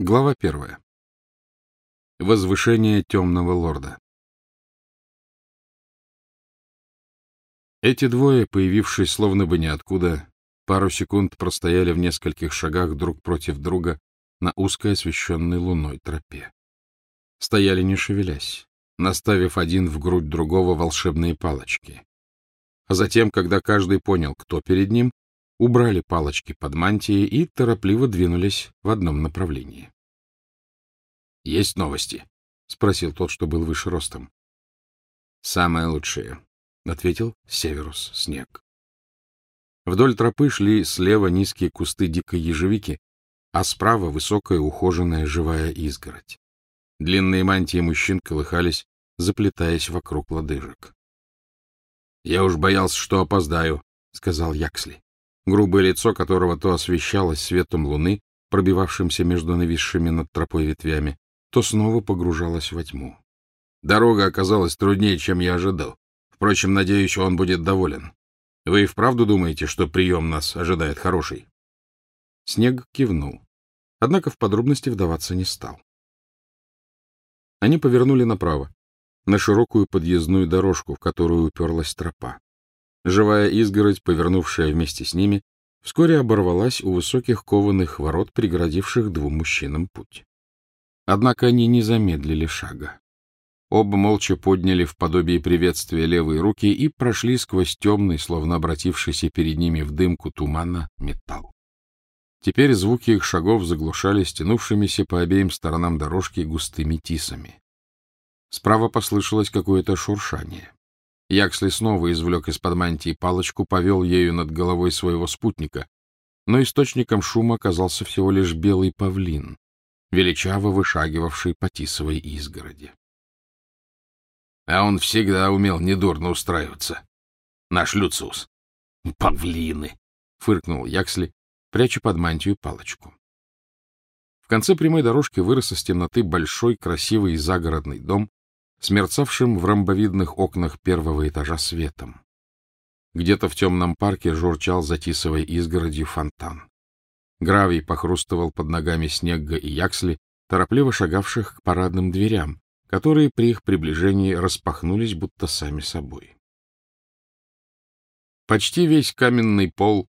Глава первая. Возвышение темного лорда. Эти двое, появившись словно бы ниоткуда, пару секунд простояли в нескольких шагах друг против друга на узкой освещенной луной тропе. Стояли не шевелясь, наставив один в грудь другого волшебные палочки. А затем, когда каждый понял, кто перед ним, убрали палочки под мантии и торопливо двинулись в одном направлении. — Есть новости? — спросил тот, что был выше ростом. — Самое лучшее, — ответил Северус Снег. Вдоль тропы шли слева низкие кусты дикой ежевики, а справа высокая ухоженная живая изгородь. Длинные мантии мужчин колыхались, заплетаясь вокруг лодыжек. — Я уж боялся, что опоздаю, — сказал Яксли грубое лицо которого то освещалось светом луны, пробивавшимся между нависшими над тропой ветвями, то снова погружалось во тьму. Дорога оказалась труднее, чем я ожидал. Впрочем, надеюсь, он будет доволен. Вы и вправду думаете, что прием нас ожидает хороший? Снег кивнул, однако в подробности вдаваться не стал. Они повернули направо, на широкую подъездную дорожку, в которую уперлась тропа. Живая изгородь, повернувшая вместе с ними, вскоре оборвалась у высоких кованых ворот, преградивших двум мужчинам путь. Однако они не замедлили шага. Оба молча подняли в подобие приветствия левые руки и прошли сквозь темный, словно обратившийся перед ними в дымку тумана, металл. Теперь звуки их шагов заглушали стянувшимися по обеим сторонам дорожки густыми тисами. Справа послышалось какое-то шуршание. Яксли снова извлек из-под мантии палочку, повел ею над головой своего спутника, но источником шума оказался всего лишь белый павлин, величаво вышагивавший по тисовой изгороди. — А он всегда умел недурно устраиваться. Наш Люциус. — Павлины! — фыркнул Яксли, пряча под мантию палочку. В конце прямой дорожки вырос из темноты большой красивый загородный дом с мерцавшим в ромбовидных окнах первого этажа светом. Где-то в темном парке журчал за тисовой изгородью фонтан. Гравий похрустывал под ногами Снегга и Яксли, торопливо шагавших к парадным дверям, которые при их приближении распахнулись будто сами собой. Почти весь каменный пол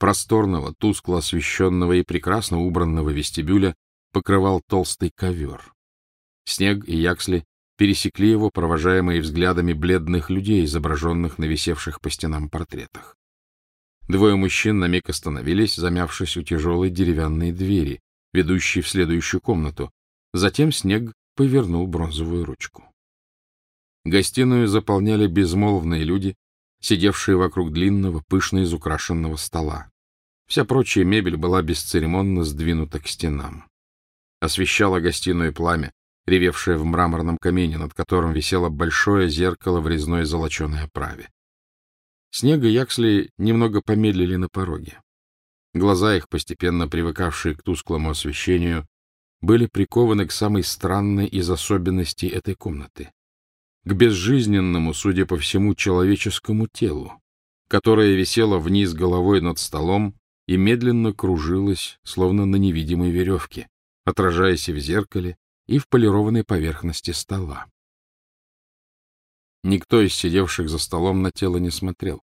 просторного, тускло освещенного и прекрасно убранного вестибюля покрывал толстый ковер. Снег и Яксли пересекли его, провожаемые взглядами бледных людей, изображенных на висевших по стенам портретах. Двое мужчин на миг остановились, замявшись у тяжелой деревянной двери, ведущей в следующую комнату. Затем снег повернул бронзовую ручку. Гостиную заполняли безмолвные люди, сидевшие вокруг длинного, пышно изукрашенного стола. Вся прочая мебель была бесцеремонно сдвинута к стенам. Освещало гостиную пламя, ревевшая в мраморном камине, над которым висело большое зеркало в резной золоченой оправе. Снег и Яксли немного помедлили на пороге. Глаза их, постепенно привыкавшие к тусклому освещению, были прикованы к самой странной из особенностей этой комнаты — к безжизненному, судя по всему, человеческому телу, которое висело вниз головой над столом и медленно кружилось, словно на невидимой веревке, отражаясь в зеркале и в полированной поверхности стола. Никто из сидевших за столом на тело не смотрел,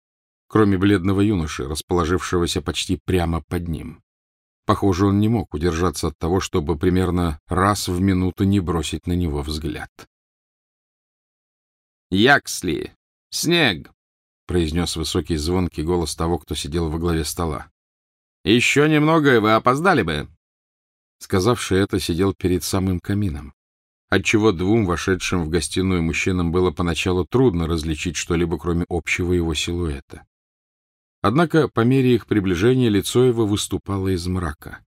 кроме бледного юноши, расположившегося почти прямо под ним. Похоже, он не мог удержаться от того, чтобы примерно раз в минуту не бросить на него взгляд. «Яксли! Снег!» — произнес высокий звонкий голос того, кто сидел во главе стола. «Еще немного, и вы опоздали бы!» Сказавший это сидел перед самым камином, отчего двум вошедшим в гостиную мужчинам было поначалу трудно различить что-либо, кроме общего его силуэта. Однако по мере их приближения лицо его выступало из мрака.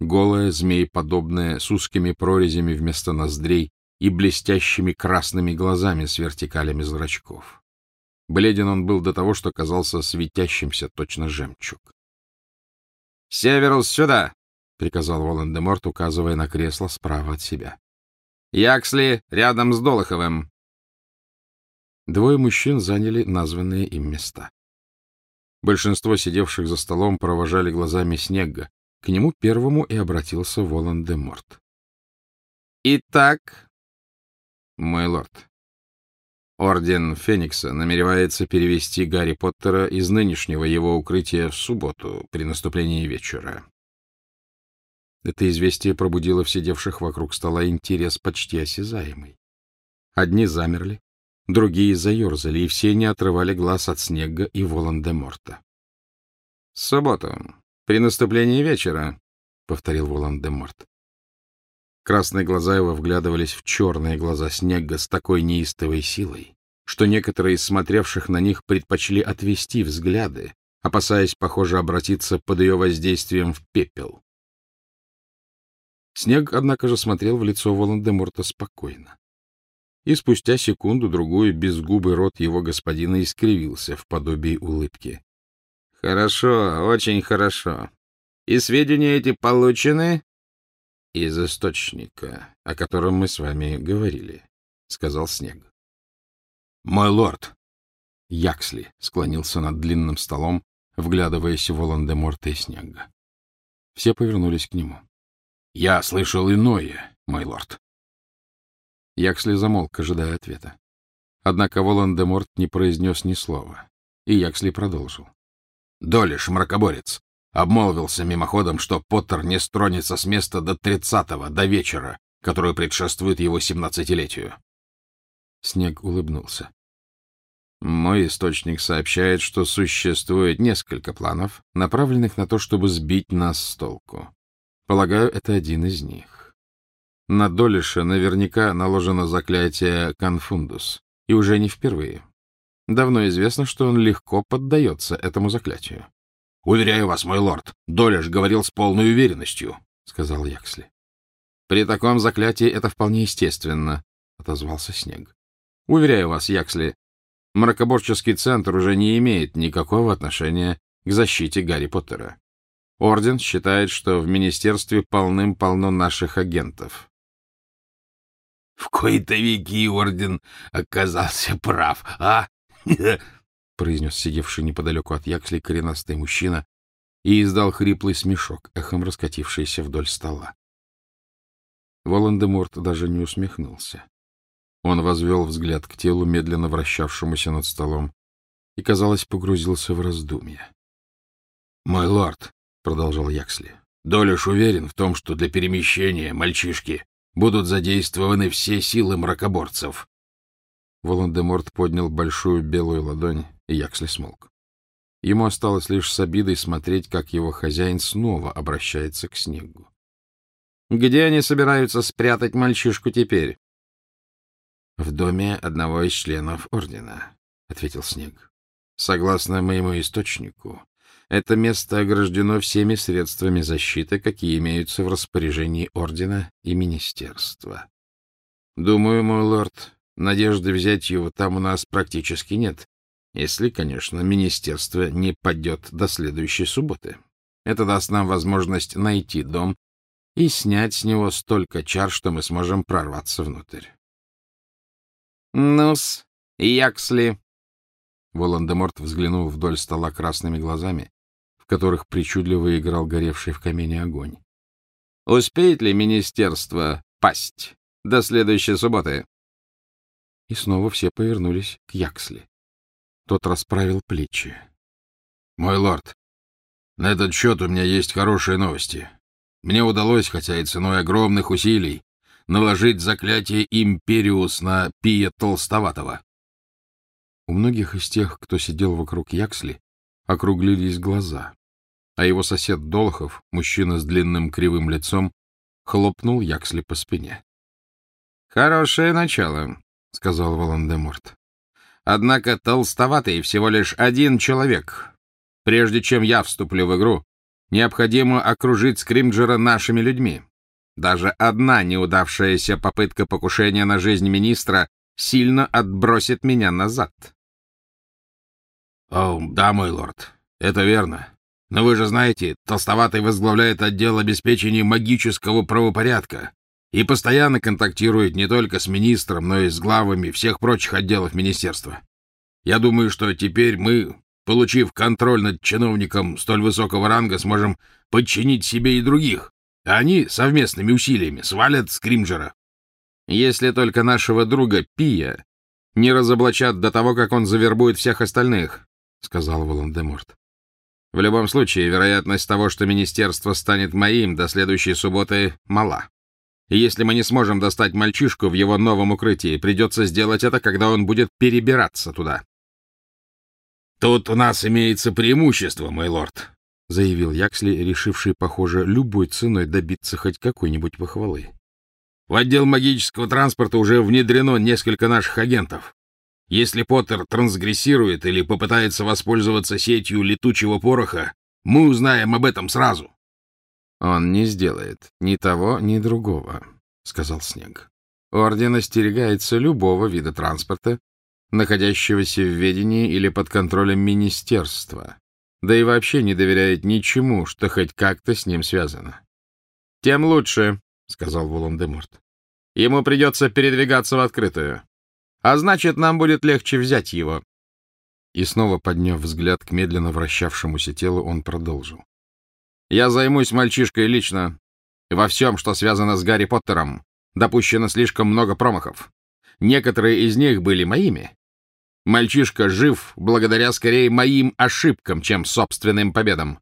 Голое, змееподобное, с узкими прорезями вместо ноздрей и блестящими красными глазами с вертикалями зрачков. Бледен он был до того, что казался светящимся точно жемчуг. — Северус, сюда! — приказал Волан-де-Морт, указывая на кресло справа от себя. — Яксли рядом с Долоховым. Двое мужчин заняли названные им места. Большинство сидевших за столом провожали глазами Снегга, К нему первому и обратился Волан-де-Морт. — Итак, мой лорд, Орден Феникса намеревается перевести Гарри Поттера из нынешнего его укрытия в субботу при наступлении вечера. Это известие пробудило в сидевших вокруг стола интерес почти осязаемый. Одни замерли, другие заерзали, и все не отрывали глаз от Снега и Волан-де-Морта. — Субботу, при наступлении вечера, — повторил Волан-де-Морт. Красные глаза его вглядывались в черные глаза Снега с такой неистовой силой, что некоторые из смотревших на них предпочли отвести взгляды, опасаясь, похоже, обратиться под ее воздействием в пепел. Снег, однако же, смотрел в лицо Волан-де-Морта спокойно. И спустя секунду-другую безгубый рот его господина искривился в подобии улыбки. — Хорошо, очень хорошо. И сведения эти получены? — Из источника, о котором мы с вами говорили, — сказал Снег. — Мой лорд! Яксли склонился над длинным столом, вглядываясь в Волан-де-Морта и Снега. Все повернулись к нему. — Я слышал иное, мой лорд. Яксли замолк, ожидая ответа. Однако Волан-де-Морт не произнес ни слова, и Яксли продолжил. — Долиш, мракоборец, обмолвился мимоходом, что Поттер не стронется с места до тридцатого, до вечера, который предшествует его семнадцатилетию. Снег улыбнулся. Мой источник сообщает, что существует несколько планов, направленных на то, чтобы сбить нас с толку. Полагаю, это один из них. На Долиша наверняка наложено заклятие «Конфундус», и уже не впервые. Давно известно, что он легко поддается этому заклятию. — Уверяю вас, мой лорд, Долиш говорил с полной уверенностью, — сказал Яксли. — При таком заклятии это вполне естественно, — отозвался Снег. — Уверяю вас, Яксли, мракоборческий центр уже не имеет никакого отношения к защите Гарри Поттера. Орден считает, что в министерстве полным-полно наших агентов. — В кои-то веки орден оказался прав, а? — произнес сидевший неподалеку от Яксли коренастый мужчина и издал хриплый смешок, эхом раскатившийся вдоль стола. Волан-де-Морт даже не усмехнулся. Он возвел взгляд к телу, медленно вращавшемуся над столом, и, казалось, погрузился в раздумья. — Мой лорд, продолжал Яксли. Долиш уверен в том, что для перемещения мальчишки будут задействованы все силы мракоборцев. Волан-де-Морт поднял большую белую ладонь, и Яксли смолк. Ему осталось лишь с обидой смотреть, как его хозяин снова обращается к снегу. — Где они собираются спрятать мальчишку теперь? — В доме одного из членов Ордена, — ответил Снег. — Согласно моему источнику, это место ограждено всеми средствами защиты, какие имеются в распоряжении Ордена и Министерства. Думаю, мой лорд, надежды взять его там у нас практически нет, если, конечно, Министерство не падет до следующей субботы. Это даст нам возможность найти дом и снять с него столько чар, что мы сможем прорваться внутрь. «Ну-с, Яксли!» Волан-де-Морт взглянул вдоль стола красными глазами, в которых причудливо играл горевший в камине огонь. «Успеет ли министерство пасть до следующей субботы?» И снова все повернулись к Яксли. Тот расправил плечи. «Мой лорд, на этот счет у меня есть хорошие новости. Мне удалось, хотя и ценой огромных усилий, наложить заклятие Империус на Пия Толстоватого». У многих из тех, кто сидел вокруг Яксли, округлились глаза, а его сосед Долохов, мужчина с длинным кривым лицом, хлопнул Яксли по спине. — Хорошее начало, — сказал Волан-де-Морт. — Однако толстоватый всего лишь один человек. Прежде чем я вступлю в игру, необходимо окружить Скримджера нашими людьми. Даже одна неудавшаяся попытка покушения на жизнь министра сильно отбросит меня назад. — О, да, мой лорд, это верно. Но вы же знаете, Толстоватый возглавляет отдел обеспечения магического правопорядка и постоянно контактирует не только с министром, но и с главами всех прочих отделов министерства. Я думаю, что теперь мы получив контроль над чиновником столь высокого ранга, сможем подчинить себе и других, а они совместными усилиями свалят Скримджера. Если только нашего друга Пия не разоблачат до того, как он завербует всех остальных, — сказал Волан-де-Морт. В любом случае, вероятность того, что министерство станет моим до следующей субботы, мала. И если мы не сможем достать мальчишку в его новом укрытии, придется сделать это, когда он будет перебираться туда. «Тут у нас имеется преимущество, мой лорд», — заявил Яксли, решивший, похоже, любой ценой добиться хоть какой-нибудь похвалы. «В отдел магического транспорта уже внедрено несколько наших агентов. Если Поттер трансгрессирует или попытается воспользоваться сетью летучего пороха, мы узнаем об этом сразу. — Он не сделает ни того, ни другого, — сказал Снег. Орден остерегается любого вида транспорта, находящегося в ведении или под контролем министерства, да и вообще не доверяет ничему, что хоть как-то с ним связано. — Тем лучше, — сказал Волан-де-Морт. — Ему придется передвигаться в открытую. А значит, нам будет легче взять его. И снова, подняв взгляд к медленно вращавшемуся телу, он продолжил. «Я займусь мальчишкой лично. Во всем, что связано с Гарри Поттером, допущено слишком много промахов. Некоторые из них были моими. Мальчишка жив благодаря скорее моим ошибкам, чем собственным победам.